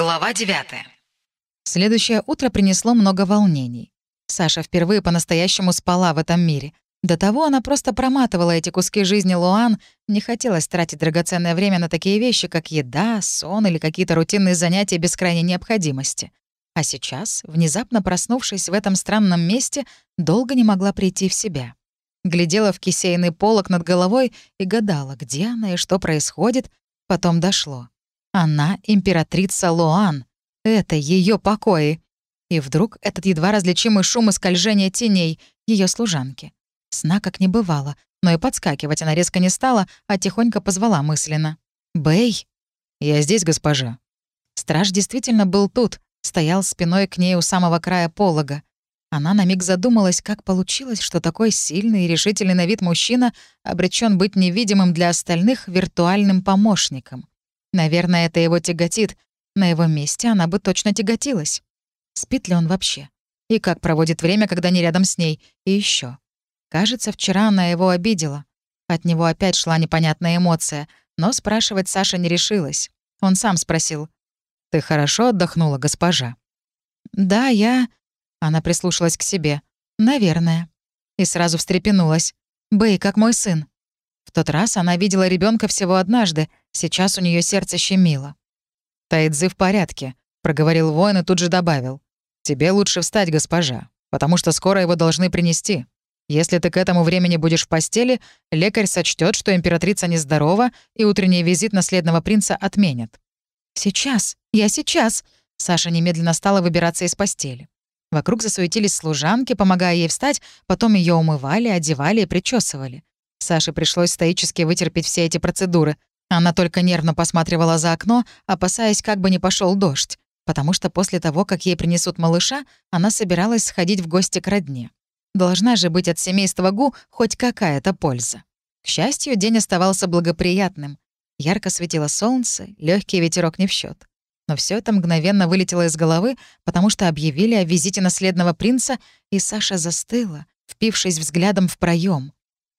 Глава 9. Следующее утро принесло много волнений. Саша впервые по-настоящему спала в этом мире. До того она просто проматывала эти куски жизни Луан, не хотелось тратить драгоценное время на такие вещи, как еда, сон или какие-то рутинные занятия без крайней необходимости. А сейчас, внезапно проснувшись в этом странном месте, долго не могла прийти в себя. Глядела в кисейный полок над головой и гадала, где она и что происходит, потом дошло. Она императрица Луан. Это ее покои. И вдруг этот едва различимый шум и скольжение теней ее служанки. Сна как не бывало, но и подскакивать она резко не стала, а тихонько позвала мысленно. «Бэй!» «Я здесь, госпожа». Страж действительно был тут, стоял спиной к ней у самого края полога. Она на миг задумалась, как получилось, что такой сильный и решительный на вид мужчина обречен быть невидимым для остальных виртуальным помощником. Наверное, это его тяготит. На его месте она бы точно тяготилась. Спит ли он вообще? И как проводит время, когда не рядом с ней? И еще. Кажется, вчера она его обидела. От него опять шла непонятная эмоция, но спрашивать Саша не решилась. Он сам спросил. «Ты хорошо отдохнула, госпожа?» «Да, я...» Она прислушалась к себе. «Наверное». И сразу встрепенулась. «Бэй, как мой сын». В тот раз она видела ребенка всего однажды, сейчас у нее сердце щемило. «Тайдзы в порядке», — проговорил воин и тут же добавил. «Тебе лучше встать, госпожа, потому что скоро его должны принести. Если ты к этому времени будешь в постели, лекарь сочтет, что императрица нездорова, и утренний визит наследного принца отменят». «Сейчас, я сейчас», — Саша немедленно стала выбираться из постели. Вокруг засуетились служанки, помогая ей встать, потом ее умывали, одевали и причесывали. Саше пришлось стоически вытерпеть все эти процедуры. Она только нервно посматривала за окно, опасаясь, как бы не пошел дождь, потому что после того, как ей принесут малыша, она собиралась сходить в гости к родне. Должна же быть от семейства Гу хоть какая-то польза. К счастью, день оставался благоприятным. Ярко светило солнце, легкий ветерок не в счет. Но все это мгновенно вылетело из головы, потому что объявили о визите наследного принца, и Саша застыла, впившись взглядом в проем.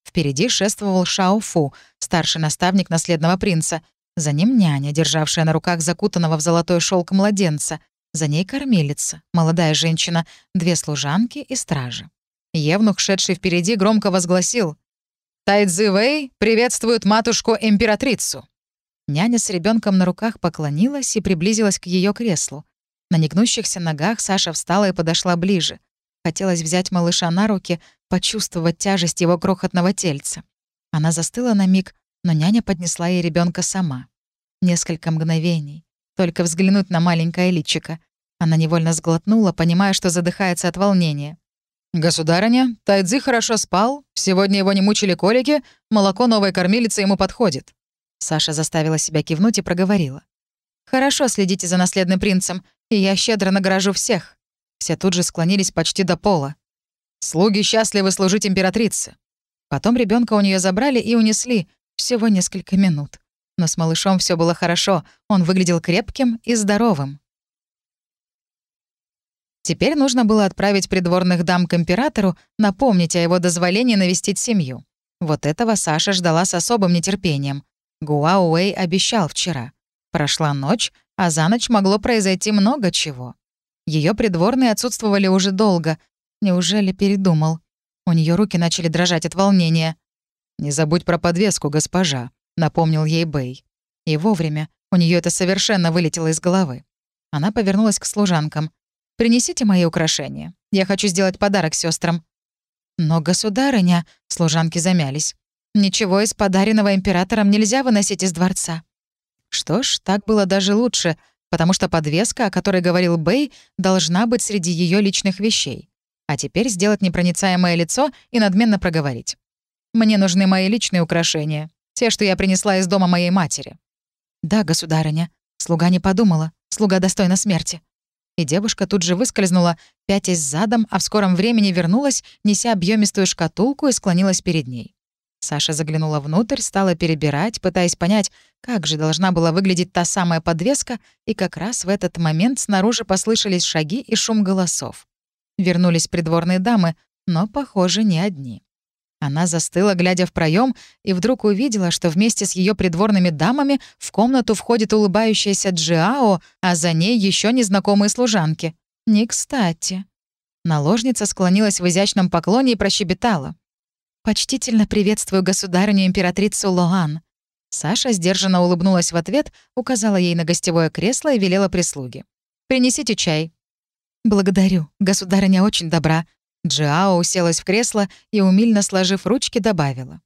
Впереди шествовал Шао Фу, старший наставник наследного принца. За ним няня, державшая на руках закутанного в золотой шелк младенца. За ней кормилица, молодая женщина, две служанки и стражи. Евнух, шедший впереди, громко возгласил «Тайцзи Вэй приветствует матушку-императрицу!» Няня с ребенком на руках поклонилась и приблизилась к ее креслу. На негнущихся ногах Саша встала и подошла ближе. Хотелось взять малыша на руки, почувствовать тяжесть его крохотного тельца. Она застыла на миг, но няня поднесла ей ребенка сама. Несколько мгновений. Только взглянуть на маленькое личико. Она невольно сглотнула, понимая, что задыхается от волнения. «Государыня, Тайдзи хорошо спал, сегодня его не мучили колики, молоко новой кормилицы ему подходит». Саша заставила себя кивнуть и проговорила. «Хорошо следите за наследным принцем, и я щедро награжу всех. Все тут же склонились почти до пола. «Слуги счастливы служить императрице». Потом ребенка у нее забрали и унесли. Всего несколько минут. Но с малышом все было хорошо. Он выглядел крепким и здоровым. Теперь нужно было отправить придворных дам к императору, напомнить о его дозволении навестить семью. Вот этого Саша ждала с особым нетерпением. Гуауэй обещал вчера. Прошла ночь, а за ночь могло произойти много чего. Ее придворные отсутствовали уже долго. Неужели передумал? У нее руки начали дрожать от волнения. «Не забудь про подвеску, госпожа», — напомнил ей Бэй. И вовремя. У нее это совершенно вылетело из головы. Она повернулась к служанкам. «Принесите мои украшения. Я хочу сделать подарок сестрам. «Но, государыня...» — служанки замялись. «Ничего из подаренного императором нельзя выносить из дворца». Что ж, так было даже лучше — потому что подвеска, о которой говорил Бэй, должна быть среди ее личных вещей. А теперь сделать непроницаемое лицо и надменно проговорить. «Мне нужны мои личные украшения, те, что я принесла из дома моей матери». «Да, государыня». Слуга не подумала. Слуга достойна смерти. И девушка тут же выскользнула, пятясь задом, а в скором времени вернулась, неся объемистую шкатулку и склонилась перед ней. Саша заглянула внутрь, стала перебирать, пытаясь понять, как же должна была выглядеть та самая подвеска, и как раз в этот момент снаружи послышались шаги и шум голосов. Вернулись придворные дамы, но, похоже, не одни. Она застыла, глядя в проем, и вдруг увидела, что вместе с ее придворными дамами в комнату входит улыбающаяся Джиао, а за ней еще незнакомые служанки. Не кстати. Наложница склонилась в изящном поклоне и прощебетала. «Почтительно приветствую государыню-императрицу Лоан». Саша сдержанно улыбнулась в ответ, указала ей на гостевое кресло и велела прислуге. «Принесите чай». «Благодарю. Государыня очень добра», Джиао уселась в кресло и, умильно сложив ручки, добавила.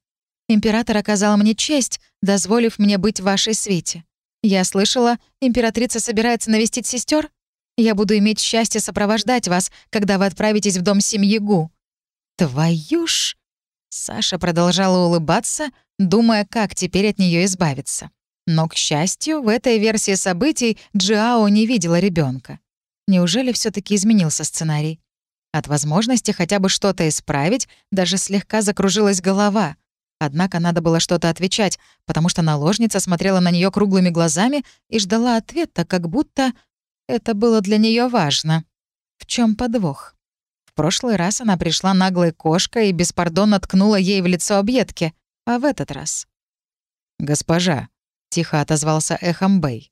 «Император оказал мне честь, дозволив мне быть в вашей свете. Я слышала, императрица собирается навестить сестер. Я буду иметь счастье сопровождать вас, когда вы отправитесь в дом семьи Гу». «Твою ж...» Саша продолжала улыбаться, думая, как теперь от нее избавиться. Но, к счастью, в этой версии событий Джиао не видела ребенка. Неужели все таки изменился сценарий? От возможности хотя бы что-то исправить даже слегка закружилась голова. Однако надо было что-то отвечать, потому что наложница смотрела на нее круглыми глазами и ждала ответа, как будто это было для нее важно. В чем подвох? В прошлый раз она пришла наглой кошкой и беспардонно ткнула ей в лицо объедки, а в этот раз... «Госпожа», — тихо отозвался эхом Бэй.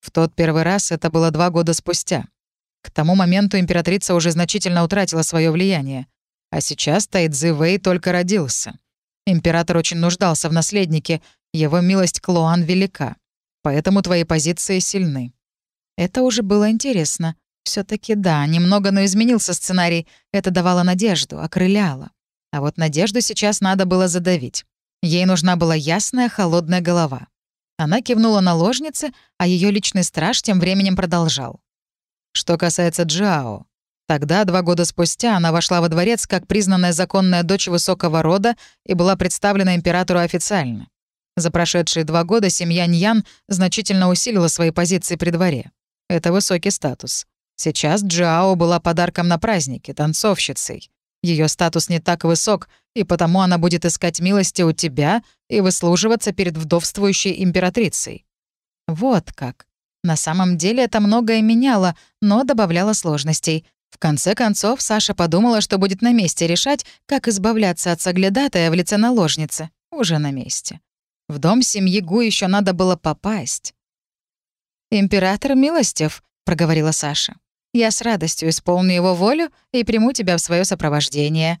«В тот первый раз это было два года спустя. К тому моменту императрица уже значительно утратила свое влияние. А сейчас Тайдзи Вэй только родился. Император очень нуждался в наследнике, его милость к Луан велика. Поэтому твои позиции сильны. Это уже было интересно. все таки да, немного, но изменился сценарий. Это давало надежду, окрыляло. А вот надежду сейчас надо было задавить. Ей нужна была ясная, холодная голова. Она кивнула на ложнице, а ее личный страж тем временем продолжал. Что касается Джао, тогда, два года спустя, она вошла во дворец как признанная законная дочь высокого рода и была представлена императору официально. За прошедшие два года семья Ньян значительно усилила свои позиции при дворе. Это высокий статус. Сейчас Джао была подарком на празднике, танцовщицей. Ее статус не так высок, и потому она будет искать милости у тебя и выслуживаться перед вдовствующей императрицей. Вот как. На самом деле это многое меняло, но добавляло сложностей. В конце концов, Саша подумала, что будет на месте решать, как избавляться от соглядатая в лице наложницы. Уже на месте. В дом семьи Гу еще надо было попасть. «Император милостив», — проговорила Саша. «Я с радостью исполню его волю и приму тебя в свое сопровождение».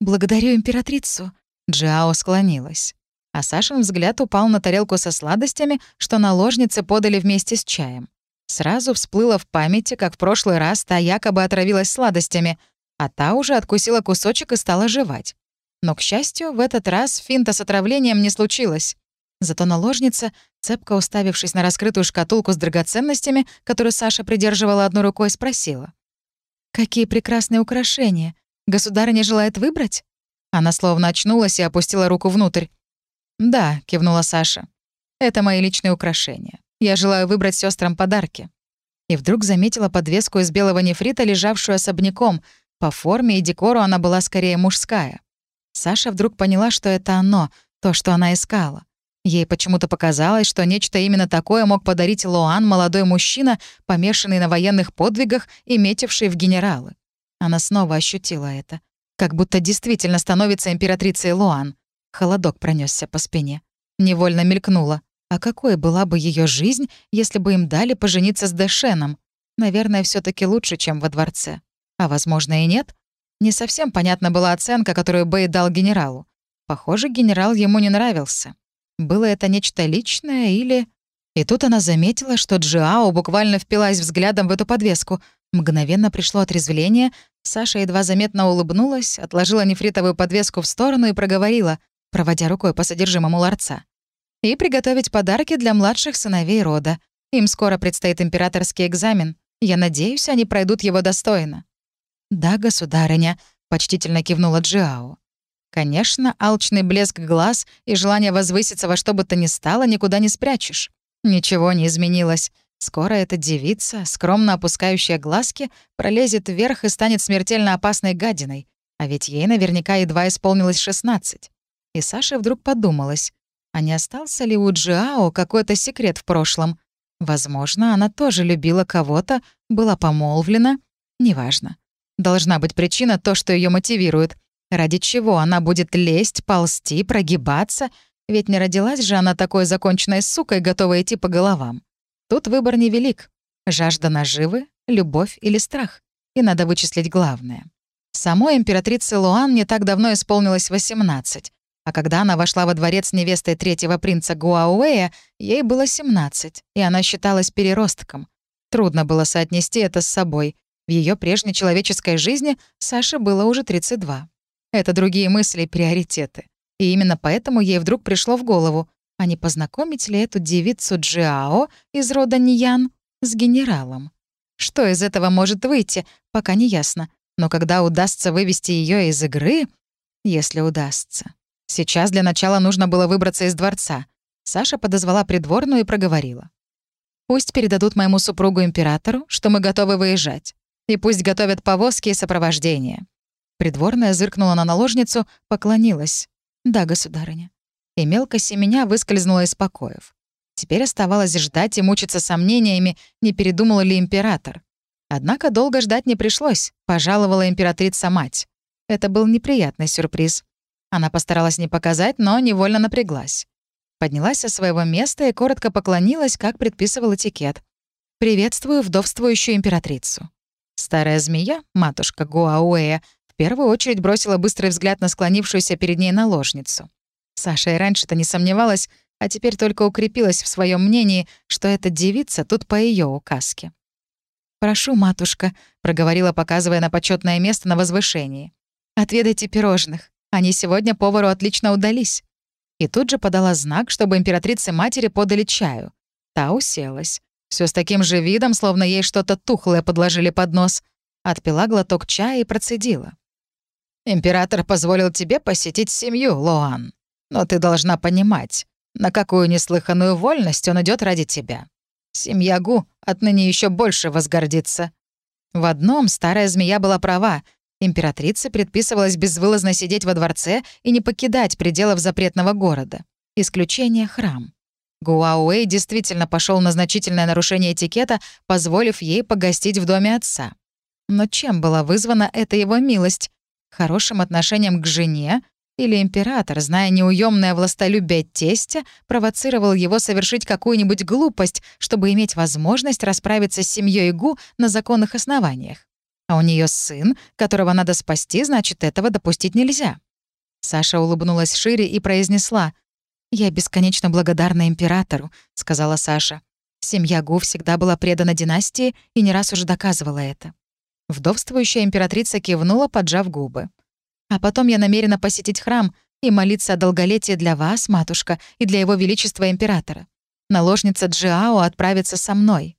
«Благодарю императрицу», — Джао склонилась а Сашин взгляд упал на тарелку со сладостями, что наложницы подали вместе с чаем. Сразу всплыло в памяти, как в прошлый раз та якобы отравилась сладостями, а та уже откусила кусочек и стала жевать. Но, к счастью, в этот раз финта с отравлением не случилось. Зато наложница, цепко уставившись на раскрытую шкатулку с драгоценностями, которую Саша придерживала одной рукой, спросила. «Какие прекрасные украшения! Государыня желает выбрать?» Она словно очнулась и опустила руку внутрь. «Да», — кивнула Саша. «Это мои личные украшения. Я желаю выбрать сестрам подарки». И вдруг заметила подвеску из белого нефрита, лежавшую особняком. По форме и декору она была скорее мужская. Саша вдруг поняла, что это оно, то, что она искала. Ей почему-то показалось, что нечто именно такое мог подарить Лоан молодой мужчина, помешанный на военных подвигах и метивший в генералы. Она снова ощутила это. Как будто действительно становится императрицей Лоан. Холодок пронесся по спине. Невольно мелькнула. А какой была бы ее жизнь, если бы им дали пожениться с Дэшеном? Наверное, все таки лучше, чем во дворце. А возможно и нет. Не совсем понятна была оценка, которую Бэй дал генералу. Похоже, генерал ему не нравился. Было это нечто личное или... И тут она заметила, что Джиао буквально впилась взглядом в эту подвеску. Мгновенно пришло отрезвление. Саша едва заметно улыбнулась, отложила нефритовую подвеску в сторону и проговорила проводя рукой по содержимому ларца. «И приготовить подарки для младших сыновей рода. Им скоро предстоит императорский экзамен. Я надеюсь, они пройдут его достойно». «Да, государыня», — почтительно кивнула Джиао. Конечно, алчный блеск глаз и желание возвыситься во что бы то ни стало никуда не спрячешь. Ничего не изменилось. Скоро эта девица, скромно опускающая глазки, пролезет вверх и станет смертельно опасной гадиной. А ведь ей наверняка едва исполнилось 16. И Саше вдруг подумалось, а не остался ли у Джиао какой-то секрет в прошлом? Возможно, она тоже любила кого-то, была помолвлена. Неважно. Должна быть причина то, что ее мотивирует. Ради чего она будет лезть, ползти, прогибаться? Ведь не родилась же она такой законченной сукой, готовой идти по головам. Тут выбор невелик. Жажда наживы, любовь или страх. И надо вычислить главное. Самой императрице Луан не так давно исполнилось 18, а когда она вошла во дворец невестой третьего принца Гуауэя, ей было 17, и она считалась переростком. Трудно было соотнести это с собой. В ее прежней человеческой жизни Саше было уже 32. Это другие мысли и приоритеты. И именно поэтому ей вдруг пришло в голову, а не познакомить ли эту девицу Джиао из рода Ниян с генералом? Что из этого может выйти, пока не ясно. Но когда удастся вывести ее из игры, если удастся. Сейчас для начала нужно было выбраться из дворца. Саша подозвала придворную и проговорила. «Пусть передадут моему супругу-императору, что мы готовы выезжать. И пусть готовят повозки и сопровождение». Придворная зыркнула на наложницу, поклонилась. «Да, государыня». И мелко семеня выскользнула из покоев. Теперь оставалось ждать и мучиться сомнениями, не передумал ли император. Однако долго ждать не пришлось, пожаловала императрица-мать. Это был неприятный сюрприз. Она постаралась не показать, но невольно напряглась. Поднялась со своего места и коротко поклонилась, как предписывал этикет. «Приветствую вдовствующую императрицу». Старая змея, матушка Гуауэя, в первую очередь бросила быстрый взгляд на склонившуюся перед ней наложницу. Саша и раньше-то не сомневалась, а теперь только укрепилась в своем мнении, что эта девица тут по ее указке. «Прошу, матушка», — проговорила, показывая на почетное место на возвышении. «Отведайте пирожных. Они сегодня повару отлично удались». И тут же подала знак, чтобы императрице-матери подали чаю. Та уселась. Все с таким же видом, словно ей что-то тухлое подложили под нос. Отпила глоток чая и процедила. «Император позволил тебе посетить семью, Лоан. Но ты должна понимать, на какую неслыханную вольность он идет ради тебя. Семья Гу отныне еще больше возгордится». В одном старая змея была права. Императрице предписывалось безвылазно сидеть во дворце и не покидать пределов запретного города. Исключение — храм. Гуауэй действительно пошел на значительное нарушение этикета, позволив ей погостить в доме отца. Но чем была вызвана эта его милость? Хорошим отношением к жене или император, зная неуемное властолюбие тестя, провоцировал его совершить какую-нибудь глупость, чтобы иметь возможность расправиться с семьей Гу на законных основаниях. А у нее сын, которого надо спасти, значит, этого допустить нельзя. Саша улыбнулась шире и произнесла. «Я бесконечно благодарна императору», — сказала Саша. Семья Гу всегда была предана династии и не раз уже доказывала это. Вдовствующая императрица кивнула, поджав губы. А потом я намерена посетить храм и молиться о долголетии для вас, матушка, и для его величества императора. Наложница Джиао отправится со мной».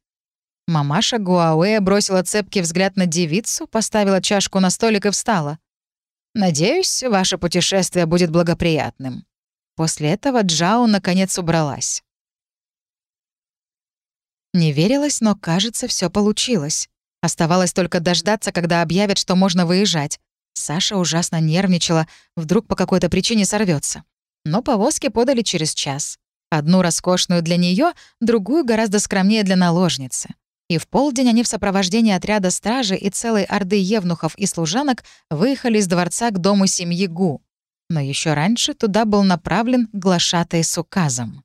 Мамаша Гуауэ бросила цепкий взгляд на девицу, поставила чашку на столик и встала. «Надеюсь, ваше путешествие будет благоприятным». После этого Джао наконец убралась. Не верилось, но, кажется, все получилось. Оставалось только дождаться, когда объявят, что можно выезжать. Саша ужасно нервничала, вдруг по какой-то причине сорвется. Но повозки подали через час. Одну роскошную для нее, другую гораздо скромнее для наложницы. И в полдень они в сопровождении отряда стражи и целой орды евнухов и служанок выехали из дворца к дому семьи Гу. Но еще раньше туда был направлен глашатай с указом.